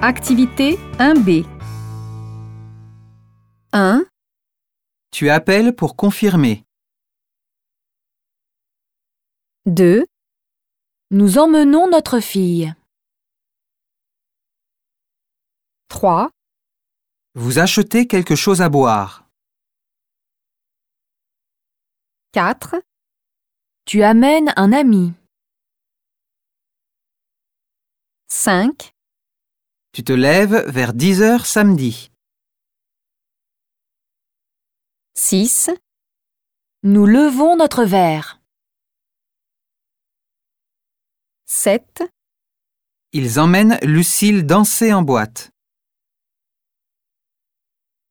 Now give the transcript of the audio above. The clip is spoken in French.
Activité 1B 1, Tu appelles pour confirmer. 2, Nous emmenons notre fille. 3, Vous achetez quelque chose à boire. 4, Tu amènes un ami. 5, Tu te lèves vers 10 heures samedi. 6, Nous levons notre verre. 7, Ils emmènent Lucille danser en boîte.